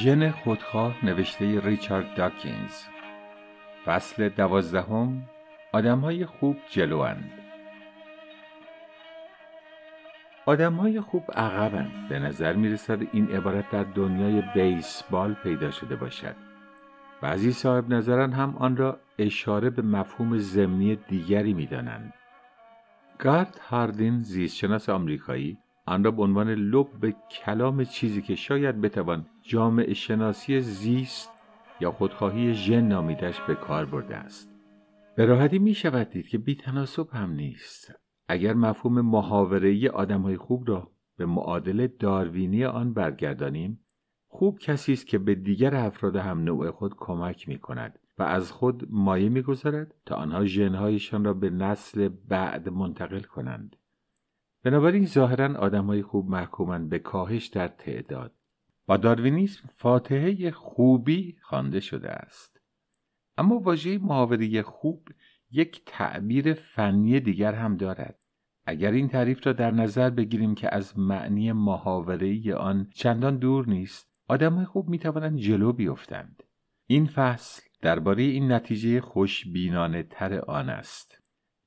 ژن خودخواه نوشته ریچارد داکینز. فصل دوازدهم آدمهای خوب جلوند. آدمهای خوب عقبند. به نظر می رسد این عبارت در دنیای بیسبال پیدا شده باشد. بعضی صاحب نظران هم آن را اشاره به مفهوم ضمنی دیگری می دانند. گارد هاردین زیستشناس آمریکایی آن را به عنوان لب کلام چیزی که شاید بتوان جامعه شناسی زیست یا خودخواهی ژن نامیدش به کار برده است. به راحتی می شود دید که بی تناسب هم نیست. اگر مفهوم محاوره آدم های خوب را به معادل داروینی آن برگردانیم خوب کسی است که به دیگر افراد هم نوع خود کمک می کند و از خود مایه می‌گذارد تا آنها ژنهایشان را به نسل بعد منتقل کنند. بنابراین ظاهرا آدمهای خوب محکومند به کاهش در تعداد. با داروینیسم فاتحه خوبی خوانده شده است. اما واژه محاوره خوب یک تعبیر فنی دیگر هم دارد. اگر این تعریف را در نظر بگیریم که از معنی محاوره آن چندان دور نیست آدمهای خوب می‌توانند جلو بیفتند. این فصل درباره این نتیجه خوشبینانه تر آن است.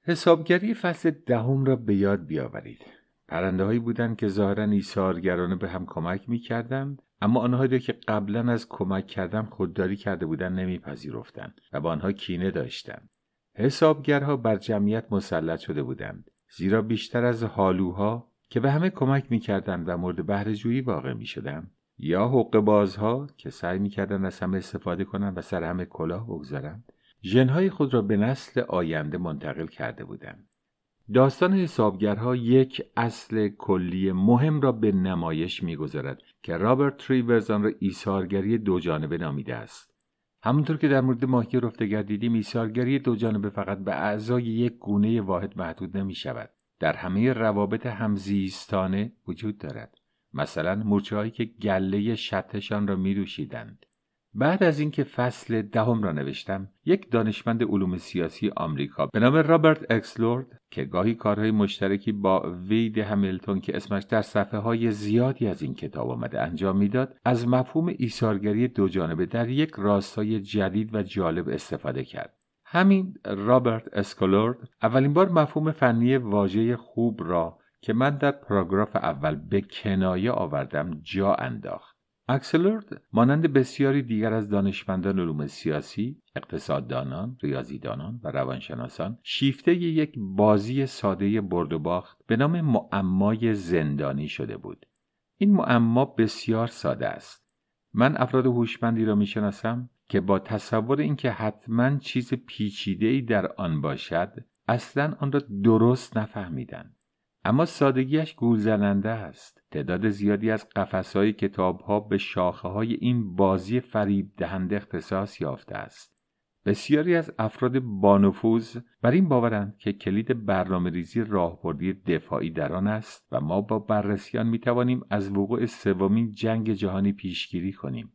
حسابگری فصل دهم را به یاد بیاورید. پرنده هایی بودند که ظاهرا ایثارگرانه به هم کمک می‌کردند اما آنهایی را که قبلا از کمک کردن خودداری کرده بودند نمیپذیرفتند و با آنها کینه داشتند. حسابگرها بر جمعیت مسلط شده بودند زیرا بیشتر از حالوها که به همه کمک می‌کردند و مورد بهرهجویی واقع می‌شدند یا حق بازها که سعی می‌کردند از همه استفاده کنند و سر همه کلاه بگذارند ژنهای خود را به نسل آینده منتقل کرده بودند. داستان حسابگرها یک اصل کلی مهم را به نمایش می‌گذارد که رابرت تریورز آن را ایثارگری دو جانبه نامیده است. همونطور که در مورد ماهی رفتگر دیدیم ایثارگری دو جانبه فقط به اعضای یک گونه واحد محدود نمی شود در همه روابط همزیستانه وجود دارد. مثلا مورچه که گله شتشان را می بعد از اینکه فصل دهم را نوشتم یک دانشمند علوم سیاسی آمریکا به نام رابرت اکسلورد که گاهی کارهای مشترکی با وید همیلتون که اسمش در صفحه های زیادی از این کتاب آمده انجام می‌داد از مفهوم ایثارگری دو جانبه در یک راستای جدید و جالب استفاده کرد. همین رابرت اکسلورد اولین بار مفهوم فنی واژه خوب را که من در پاراگراف اول به کنایه آوردم جا انداخت. اکسلورد مانند بسیاری دیگر از دانشمندان علوم سیاسی، اقتصاددانان، ریاضیدانان و روانشناسان شیفته یک بازی ساده برد و باخت به نام معمای زندانی شده بود. این معما بسیار ساده است. من افراد هوشمندی را می‌شناسم که با تصور اینکه حتما چیز پیچیده‌ای در آن باشد اصلا آن را درست نفهمیدند. اما سادگیش گول زننده است. تعداد زیادی از قفسهای کتاب ها به شاخه های این بازی فریب دهنده اختصاص یافته است. بسیاری از افراد بانفوذ بر این باورند که کلید برنامه ریزی راهبردی دفاعی در آن است و ما با بررسیان می توانیم از وقوع سومین جنگ جهانی پیشگیری کنیم.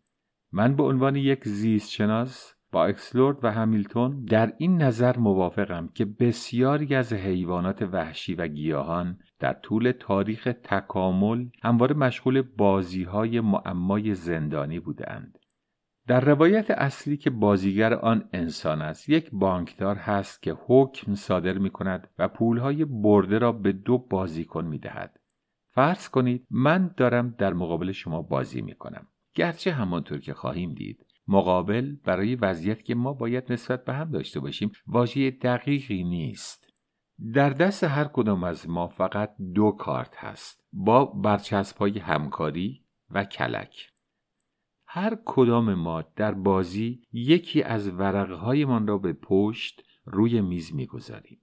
من به عنوان یک زیستشناس با اکسلورد و همیلتون در این نظر موافقم که بسیاری از حیوانات وحشی و گیاهان در طول تاریخ تکامل همواره مشغول بازی های معمای زندانی بودند. در روایت اصلی که بازیگر آن انسان است یک بانکدار هست که حکم صادر می کند و پولهای برده را به دو بازیکن می دهد. فرض کنید من دارم در مقابل شما بازی می کنم. گرچه همانطور که خواهیم دید مقابل برای وضعیت که ما باید نسبت به هم داشته باشیم واژه دقیقی نیست. در دست هر کدام از ما فقط دو کارت هست با برچسب های همکاری و کلک. هر کدام ما در بازی یکی از ورقهایمان را به پشت روی میز می‌گذاریم.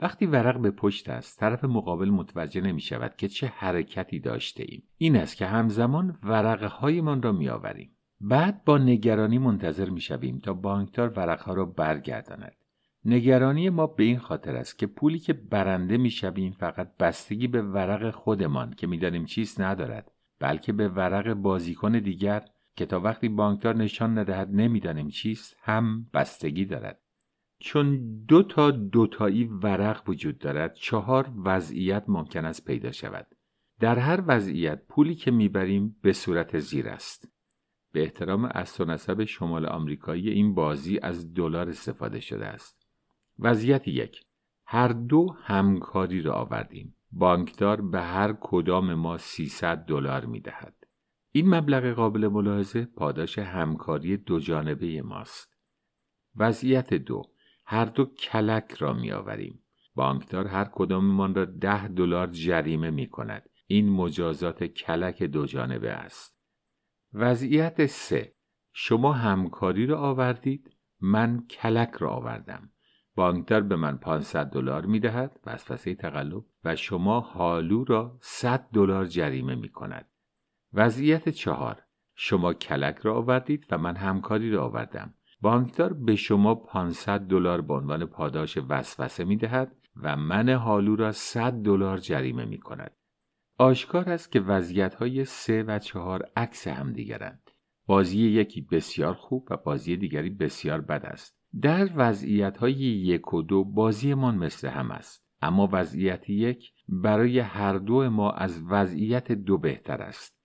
وقتی ورق به پشت است طرف مقابل متوجه نمی شود که چه حرکتی داشته ایم این است که همزمان ورقهایمان را می آوریم بعد با نگرانی منتظر می شویم تا بانکدار ورقها را برگرداند. نگرانی ما به این خاطر است که پولی که برنده می شویم فقط بستگی به ورق خودمان که می‌دانیم چیست ندارد بلکه به ورق بازیکن دیگر که تا وقتی بانکدار نشان ندهد نمی‌دانیم چیست هم بستگی دارد. چون دو تا دوتایی ورق وجود دارد چهار وضعیت ممکن است پیدا شود. در هر وضعیت پولی که می‌بریم به صورت زیر است. به احترام اصل و شمال آمریکایی این بازی از دلار استفاده شده است وضعیت یک هر دو همکاری را آوردیم بانکدار به هر کدام ما 300 دلار می دهد. این مبلغ قابل ملاحظه پاداش همکاری دو جانبه ماست. وضعیت دو هر دو کلک را می آوریم. بانکدار هر کداممان را ده دلار جریمه می کند. این مجازات کلک دو جانبه است. وضعیت سه شما همکاری را آوردید من کلک را آوردم. بانکدار به من 500 دلار می دهد وسوسه تقلب و شما حالو را 100 دلار جریمه می کند. وضعیت چهار شما کلک را آوردید و من همکاری را آوردم. بانکدار به شما 500 دلار به عنوان پاداش وسوسه می دهد و من حالو را 100 دلار جریمه می کند. آشکار است که وضعیت های سه و چهار عکس همدیگرند. بازی یکی بسیار خوب و بازی دیگری بسیار بد است. در وضعیت های یک و دو بازیمان مثل هم است. اما وضعیت یک برای هر دو ما از وضعیت دو بهتر است.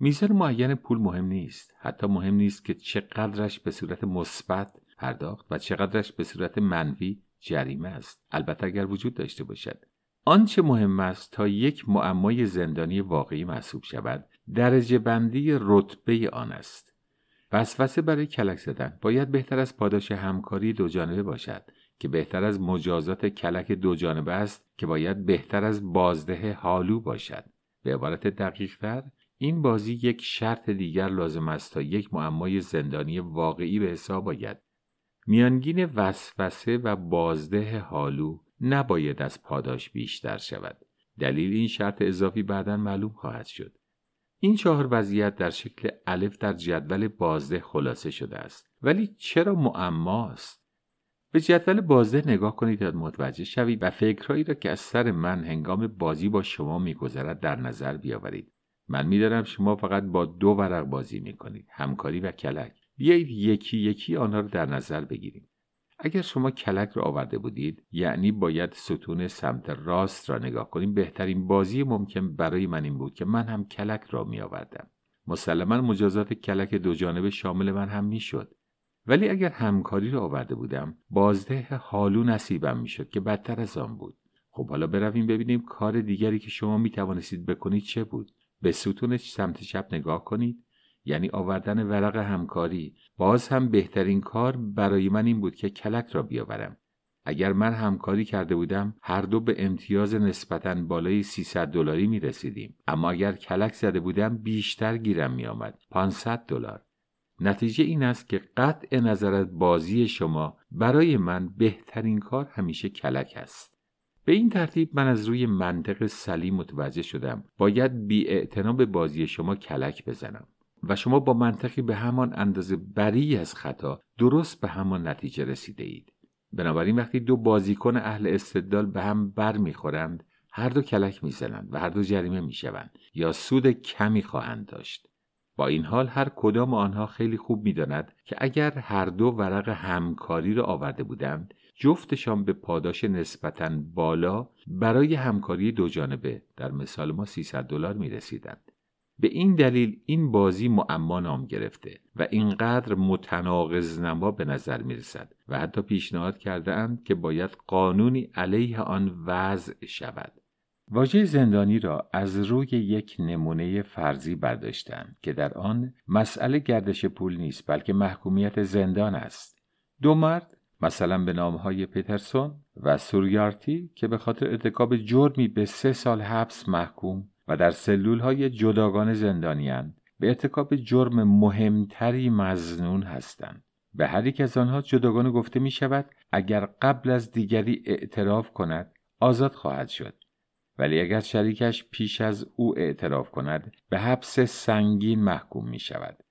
میزان معین پول مهم نیست. حتی مهم نیست که چقدرش به صورت مثبت پرداخت و چقدرش به صورت منفی جریمه است. البته اگر وجود داشته باشد. آنچه مهم است تا یک معمای زندانی واقعی محسوب شود درجه بندی رتبه آن است. وسوسه برای کلک زدن. باید بهتر از پاداش همکاری دو جانبه باشد که بهتر از مجازات کلک دو جانبه است که باید بهتر از بازده حالو باشد. به عبارت دقیقتر این بازی یک شرط دیگر لازم است تا یک معمای زندانی واقعی به حساب آید. میانگین وسوسه و بازده حالو نباید از پاداش بیشتر شود. دلیل این شرط اضافی بعدا معلوم خواهد شد. این چهار وضعیت در شکل الف در جدول بازده خلاصه شده است. ولی چرا معماست به جدول بازده نگاه کنید تا متوجه شوید و فکرهایی را که از سر من هنگام بازی با شما میگذرد در نظر بیاورید. من می‌دانم شما فقط با دو ورق بازی می‌کنید همکاری و کلک. بیایید یکی یکی آنها را در نظر بگیریم. اگر شما کلک را آورده بودید یعنی باید ستون سمت راست را نگاه کنیم بهترین بازی ممکن برای من این بود که من هم کلک را می آوردم. مسلما مجازات کلک دو جانبه شامل من هم می‌شد ولی اگر همکاری را آورده بودم بازده حالو نصیبم می‌شد که بدتر از آن بود. خب حالا برویم ببینیم کار دیگری که شما می توانستید بکنید چه بود. به ستون سمت چپ نگاه کنید. یعنی آوردن ورق همکاری. باز هم بهترین کار برای من این بود که کلک را بیاورم. اگر من همکاری کرده بودم هر دو به امتیاز نسبتا بالای 300 دلاری می رسیدیم. اما اگر کلک زده بودم بیشتر گیرم می آمد. 500 دلار. نتیجه این است که قطع نظر از بازی شما برای من بهترین کار همیشه کلک است. به این ترتیب من از روی منطق سلیم متوجه شدم. باید بی به بازی شما کلک بزنم. و شما با منطقی به همان اندازه بری از خطا درست به همان نتیجه رسیده اید بنابراین وقتی دو بازیکن اهل استدلال به هم بر می‌خورند هر دو کلک می‌زنند و هر دو جریمه می‌شوند یا سود کمی خواهند داشت با این حال هر کدام آنها خیلی خوب می‌داند که اگر هر دو ورق همکاری را آورده بودند جفتشان به پاداش نسبتا بالا برای همکاری دو جانبه در مثال ما 300 دلار می رسیدند. به این دلیل این بازی معما نام گرفته و اینقدر متناقض نما به نظر می رسد و حتی پیشنهاد کرده اند که باید قانونی علیه آن وضع شود. واژه زندانی را از روی یک نمونه فرضی برداشتند که در آن مسئله گردش پول نیست بلکه محکومیت زندان است. دو مرد مثلا به نامهای پیترسون و سوریارتی که به خاطر ارتکاب جرمی به سه سال حبس محکوم و در سلول های جداگانه زندانیان به ارتکاب جرم مهمتری مزنون هستند. به هر یک از آنها جداگانه گفته می شود اگر قبل از دیگری اعتراف کند آزاد خواهد شد. ولی اگر شریکش پیش از او اعتراف کند به حبس سنگین محکوم می شود.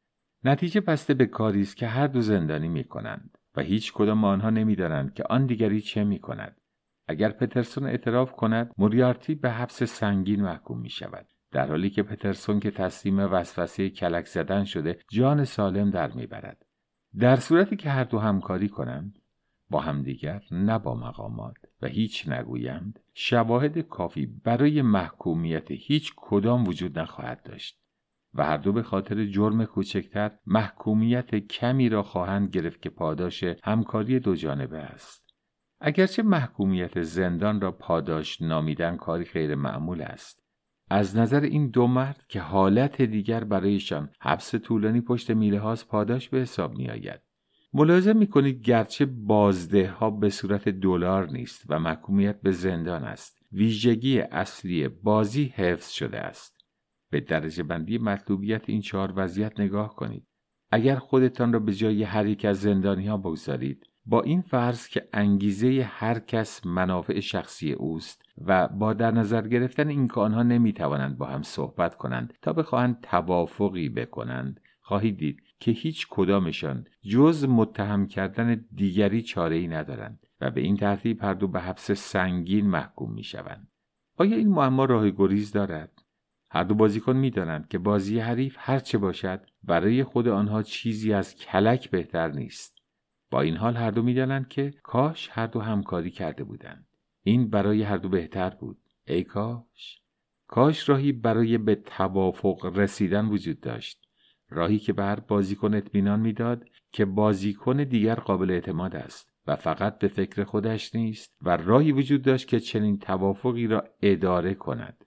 نتیجه بسته به کاری است که هر دو زندانی می کنند و هیچ کدام آنها نمی دانند که آن دیگری چه می کند. اگر پترسون اعتراف کند موریارتی به حبس سنگین محکوم می شود در حالی که پترسون که تسلیم وسوسه کلک زدن شده جان سالم در می‌برد. در صورتی که هر دو همکاری کنند با همدیگر نه با مقامات و هیچ نگویند شواهد کافی برای محکومیت هیچ کدام وجود نخواهد داشت و هر دو به خاطر جرم کوچکتر محکومیت کمی را خواهند گرفت که پاداش همکاری دو جانبه است. اگرچه محکومیت زندان را پاداش نامیدن کاری غیر معمول است. از نظر این دو مرد که حالت دیگر برایشان حبس طولانی پشت میله هاست پاداش به حساب می آید. ملاحظه می کنید گرچه بازده ها به صورت دلار نیست و محکومیت به زندان است. ویژگی اصلی بازی حفظ شده است. به درجه بندی مطلوبیت این چهار وضعیت نگاه کنید. اگر خودتان را به جای هر یک از زندانی ها بگذارید با این فرض که انگیزه هر کس منافع شخصی اوست و با در نظر گرفتن این که آنها نمی توانند با هم صحبت کنند تا بخواهند توافقی بکنند خواهید دید که هیچ کدامشان جز متهم کردن دیگری چاره ای ندارند و به این ترتیب هر دو به حبس سنگین محکوم می شوند. آیا این معما راه گریز دارد؟ هر دو بازیکن می‌دانند که بازی حریف هرچه باشد برای خود آنها چیزی از کلک بهتر نیست با این حال هر دو می‌دانند که کاش هر دو همکاری کرده بودند. این برای هر دو بهتر بود. ای کاش. کاش راهی برای به توافق رسیدن وجود داشت. راهی که به هر بازیکن اطمینان می‌داد که بازیکن دیگر قابل اعتماد است و فقط به فکر خودش نیست و راهی وجود داشت که چنین توافقی را اداره کند.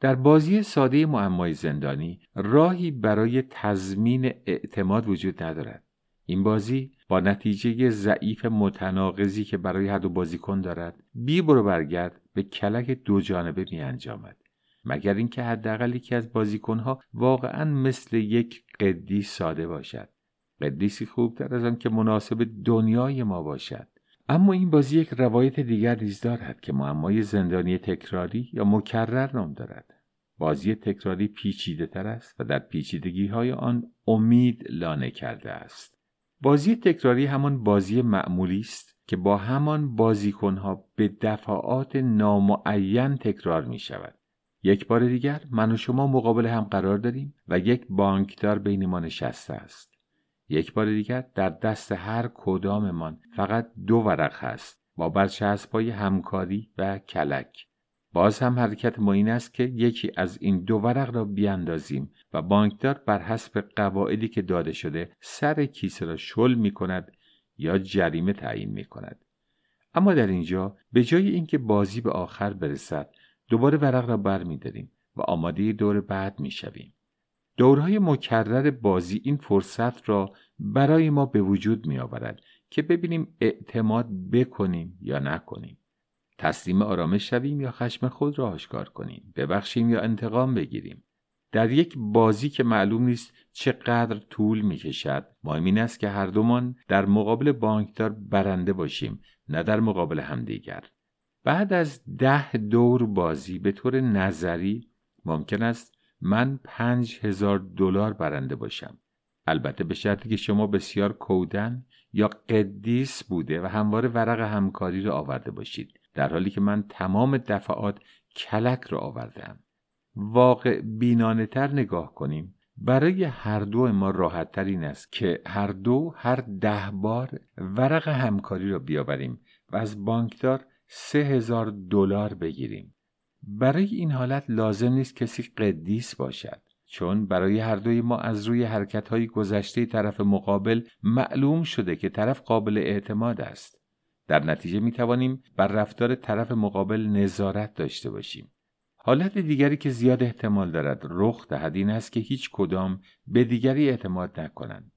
در بازی ساده معمای زندانی راهی برای تضمین اعتماد وجود ندارد. این بازی با نتیجه ضعیف متناقضی که برای هر دو بازیکن دارد بی برو برگرد به کلک دو جانبه می انجامد مگر اینکه حداقل یکی از بازیکنها واقعا مثل یک قدیس ساده باشد. قدیسی خوبتر از آن که مناسب دنیای ما باشد. اما این بازی یک روایت دیگر نیز دارد که معمای زندانی تکراری یا مکرر نام دارد. بازی تکراری پیچیده تر است و در پیچیدگی های آن امید لانه کرده است. بازی تکراری همان بازی معمولی است که با همان بازیکنها به دفعات نامعین تکرار می شود یک بار دیگر من و شما مقابل هم قرار داریم و یک بانکدار بین ما نشسته است. یک بار دیگر در دست هر کداممان فقط دو ورق هست با برچسبهای همکاری و کلک. باز هم حرکت ما این است که یکی از این دو ورق را بیاندازیم و بانکدار بر حسب قواعدی که داده شده سر کیسه را شل می کند یا جریمه تعیین می کند. اما در اینجا به جای اینکه بازی به آخر برسد دوباره ورق را بر می داریم و آماده دور بعد می شویم. دورهای مکرر بازی این فرصت را برای ما به وجود می آورد که ببینیم اعتماد بکنیم یا نکنیم. تسلیم آرامش شویم یا خشم خود را آشکار کنیم؟ ببخشیم یا انتقام بگیریم؟ در یک بازی که معلوم نیست چقدر طول می کشد مهم این است که هر دومان در مقابل بانکدار برنده باشیم نه در مقابل همدیگر. بعد از ده دور بازی به طور نظری ممکن است من پنج هزار دلار برنده باشم. البته به شرطی که شما بسیار کودن یا قدیس بوده و همواره ورق همکاری را آورده باشید. در حالی که من تمام دفعات کلک را آوردم. واقع بینانه تر نگاه کنیم. برای هر دو ما راحت تر این است که هر دو هر ده بار ورق همکاری را بیاوریم و از بانکدار سه هزار دلار بگیریم. برای این حالت لازم نیست کسی قدیس باشد چون برای هر دوی ما از روی حرکت های گذشته طرف مقابل معلوم شده که طرف قابل اعتماد است. در نتیجه می توانیم بر رفتار طرف مقابل نظارت داشته باشیم. حالت دیگری که زیاد احتمال دارد رخ دهد این است که هیچ کدام به دیگری اعتماد نکنند.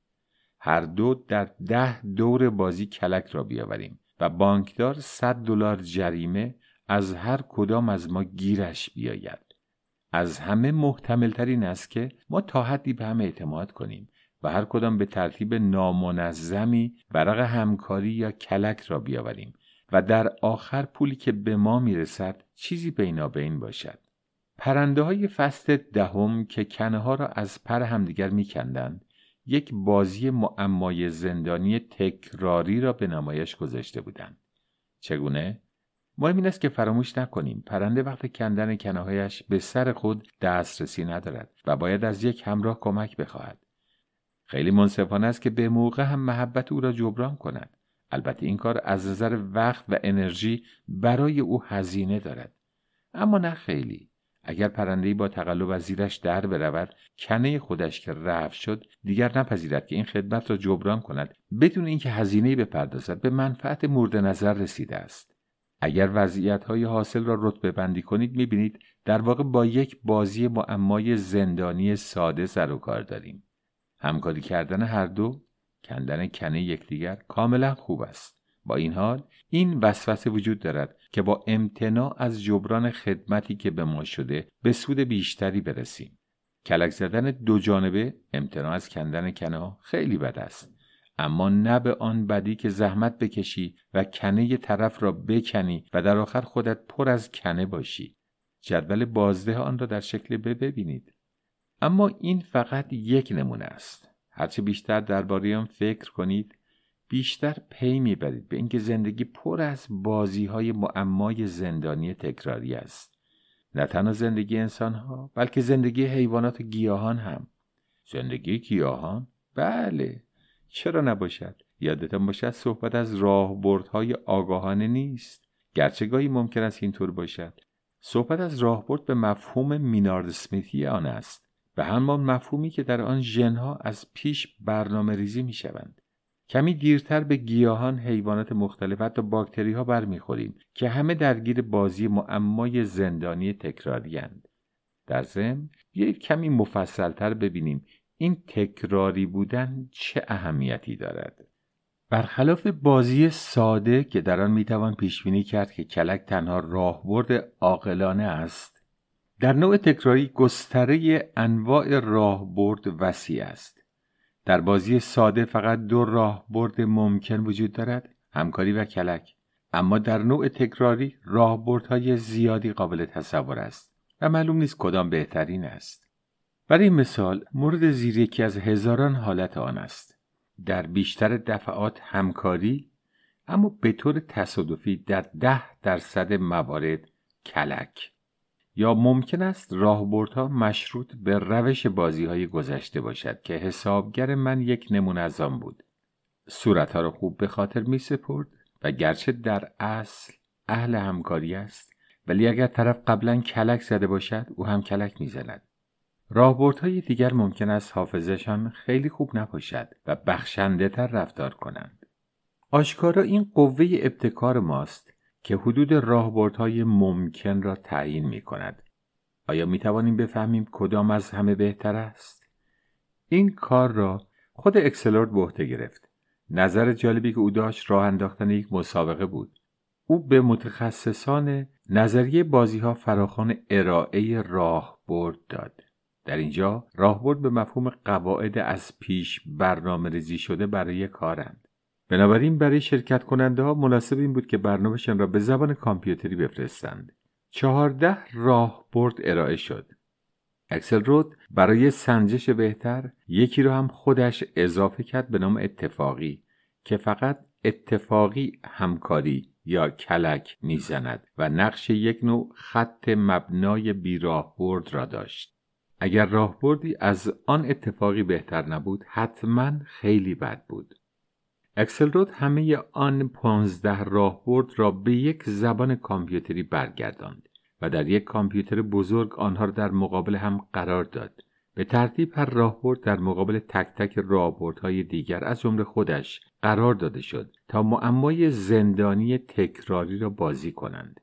هر دو در ده دور بازی کلک را بیاوریم و بانکدار 100 دلار جریمه از هر کدام از ما گیرش بیاید. از همه محتمل این است که ما تا حدی به هم اعتماد کنیم و هر کدام به ترتیب نامنظمی ورق همکاری یا کلک را بیاوریم و در آخر پولی که به ما می‌رسد چیزی بینابین باشد. پرنده های فصل دهم که کنه ها را از پر همدیگر میکندند یک بازی معمای زندانی تکراری را به نمایش گذاشته بودند. چگونه؟ مهم این است که فراموش نکنیم پرنده وقت کندن کنهایش به سر خود دسترسی ندارد و باید از یک همراه کمک بخواهد. خیلی منصفانه است که به موقع هم محبت او را جبران کند. البته این کار از نظر وقت و انرژی برای او هزینه دارد. اما نه خیلی. اگر پرندهای با تقلب از زیرش در برود کنه خودش که رفت شد دیگر نپذیرد که این خدمت را جبران کند. بدون اینکه هزینهای بپردازد به منفعت مورد نظر رسیده است. اگر وضعیت های حاصل را رتبه بندی کنید می‌بینید در واقع با یک بازی معمای زندانی ساده سر و کار داریم. همکاری کردن هر دو کندن کنه یکدیگر کاملا خوب است. با این حال این وسوسه وجود دارد که با امتناع از جبران خدمتی که به ما شده به سود بیشتری برسیم. کلک زدن دو جانبه امتناع از کندن کنه خیلی بد است. اما نه به آن بدی که زحمت بکشی و کنه طرف را بکنی و در آخر خودت پر از کنه باشی. جدول بازده آن را در شکل ب ببینید. اما این فقط یک نمونه است. هرچه بیشتر درباره آن فکر کنید بیشتر پی می‌برید به اینکه زندگی پر از بازی های معمای زندانی تکراری است. نه تنها زندگی انسان ها بلکه زندگی حیوانات و گیاهان هم. زندگی گیاهان؟ بله. چرا نباشد؟ یادتان باشد صحبت از راهبردهای آگاهانه نیست. گرچه گاهی ممکن است اینطور باشد. صحبت از راهبرد به مفهوم مینارد سمیتی آن است. به همان مفهومی که در آن ژنها از پیش برنامه ریزی می شوند. کمی دیرتر به گیاهان، حیوانات مختلف حتی باکتری ها برمیخوریم که همه درگیر بازی معمای زندانی تکراری هند. در ضمن بیایید کمی مفصلتر ببینیم این تکراری بودن چه اهمیتی دارد برخلاف بازی ساده که در آن می‌توان پیش بینی کرد که کلک تنها راهبرد عاقلانه است در نوع تکراری گستره انواع راهبرد وسیع است. در بازی ساده فقط دو راهبرد ممکن وجود دارد همکاری و کلک. اما در نوع تکراری راهبردهای زیادی قابل تصور است و معلوم نیست کدام بهترین است. برای مثال مورد زیر یکی از هزاران حالت آن است. در بیشتر دفعات همکاری اما به طور تصادفی در ده درصد موارد کلک. یا ممکن است راهبردها مشروط به روش بازی های گذشته باشد که حسابگر من یک نمونه از آن بود صورتها را خوب به خاطر می سپرد و گرچه در اصل اهل همکاری است ولی اگر طرف قبلا کلک زده باشد او هم کلک می‌زند راهبردهای دیگر ممکن است حافظشان خیلی خوب نباشد و بخشنده تر رفتار کنند. آشکارا این قوه ابتکار ماست که حدود راهبردهای ممکن را تعیین می کند. آیا می توانیم بفهمیم کدام از همه بهتر است؟ این کار را خود اکسلورد به عهده گرفت. نظر جالبی که او داشت راه انداختن یک مسابقه بود. او به متخصصان نظریه بازی ها فراخان ارائه راهبرد داد. در اینجا راهبرد به مفهوم قواعد از پیش برنامه ریزی شده برای کارند. بنابراین برای شرکت کننده ها مناسب این بود که برنامهشان را به زبان کامپیوتری بفرستند. چهارده راهبرد ارائه شد. اکسل رود برای سنجش بهتر یکی را هم خودش اضافه کرد به نام اتفاقی که فقط اتفاقی همکاری یا کلک می‌زند و نقش یک نوع خط مبنای بیراهبرد را داشت. اگر راهبردی از آن اتفاقی بهتر نبود حتما خیلی بد بود اکسلرود همه آن پانزده راهبرد را به یک زبان کامپیوتری برگرداند و در یک کامپیوتر بزرگ آنها را در مقابل هم قرار داد. به ترتیب هر راهبرد در مقابل تک تک راهبردهای دیگر از جمله خودش قرار داده شد تا معمای زندانی تکراری را بازی کنند.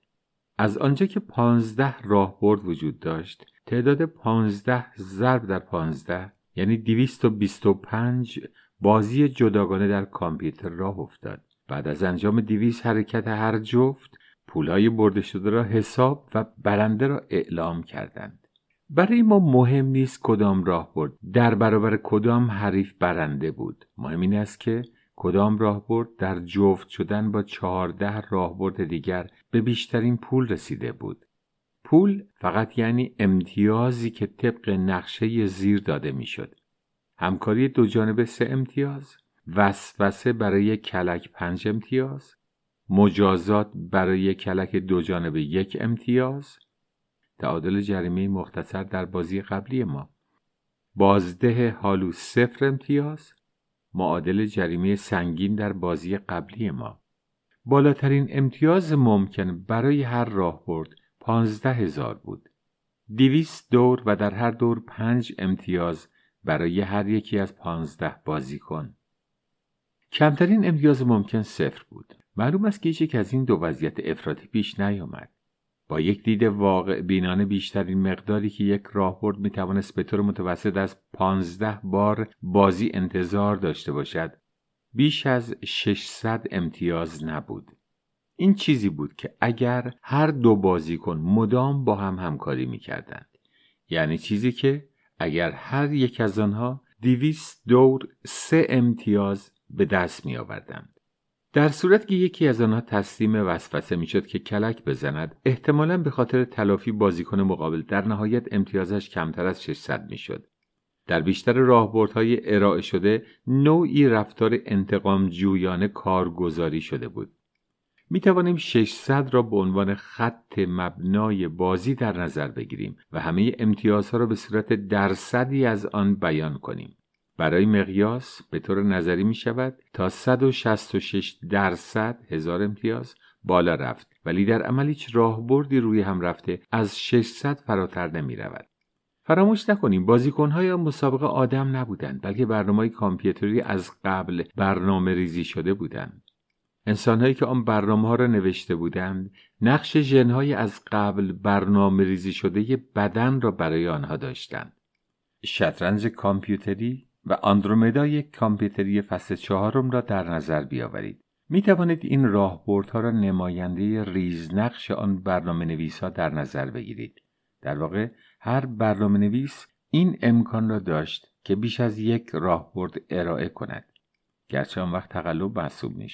از آنجا که پانزده راهبرد وجود داشت تعداد پانزده ضرب در پانزده یعنی 225 بازی جداگانه در کامپیوتر راه افتاد. بعد از انجام دیویس حرکت هر جفت پولهای برده شده را حساب و برنده را اعلام کردند. برای ما مهم نیست کدام راه برد. در برابر کدام حریف برنده بود. مهم این است که کدام راهبرد در جفت شدن با چهارده راهبرد دیگر به بیشترین پول رسیده بود. پول فقط یعنی امتیازی که طبق نقشه زیر داده می‌شد. همکاری دو جانبه سه امتیاز، وسوسه برای کلک پنج امتیاز، مجازات برای کلک دو جانبه یک امتیاز، تعادل جریمه مختصر در بازی قبلی ما، بازده حالو صفر امتیاز، معادل جریمه سنگین در بازی قبلی ما. بالاترین امتیاز ممکن برای هر راهبرد پانزده هزار بود. دیویست دور و در هر دور پنج امتیاز برای هر یکی از پانزده بازیکن. کمترین امتیاز ممکن صفر بود. معلوم است که هیچ از این دو وضعیت افراطی پیش نیامد. با یک دید واقع بینانه بیشترین مقداری که یک راهبرد می توانست به طور متوسط از پانزده بار بازی انتظار داشته باشد بیش از 600 امتیاز نبود. این چیزی بود که اگر هر دو بازیکن مدام با هم همکاری می کردند. یعنی چیزی که اگر هر یک از آنها دیویست دور سه امتیاز به دست می آوردند. در صورت که یکی از آنها تسلیم وسوسه می‌شد که کلک بزند احتمالا به خاطر تلافی بازیکن مقابل در نهایت امتیازش کمتر از 600 می‌شد در بیشتر راهبردهای ارائه شده نوعی رفتار انتقام جویانه کارگزاری شده بود می توانیم 600 را به عنوان خط مبنای بازی در نظر بگیریم و همه امتیازها را به صورت درصدی از آن بیان کنیم برای مقیاس به طور نظری می شود تا 166 درصد هزار امتیاز بالا رفت ولی در عمل هیچ راهبردی روی هم رفته از 600 فراتر نمی رود. فراموش نکنیم بازیکنهای مسابقه آدم نبودند بلکه برنامه کامپیوتری از قبل برنامه ریزی شده بودند. انسانهایی که آن برنامه ها را نوشته بودند نقش ژنهای از قبل برنامه ریزی شده بدن را برای آنها داشتند. شطرنج کامپیوتری و آندرومدا یک کامپیوتری فصل چهارم را در نظر بیاورید. می توانید این راهبردها را نماینده ریزنقش آن برنامه نویس ها در نظر بگیرید. در واقع هر برنامه نویس این امکان را داشت که بیش از یک راهبرد ارائه کند. گرچه آن وقت تقلب محسوب می.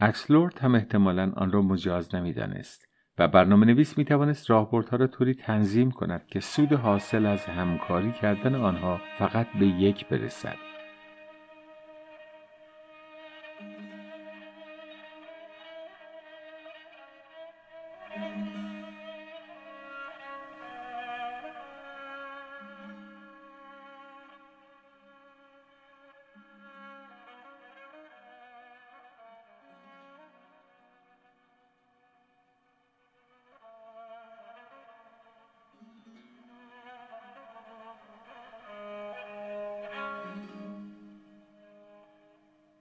اکسلورد هم احتمالا آن را مجاز نمی‌دانست و برنامه نویس می توانست راهبردها را طوری تنظیم کند که سود حاصل از همکاری کردن آنها فقط به یک برسد.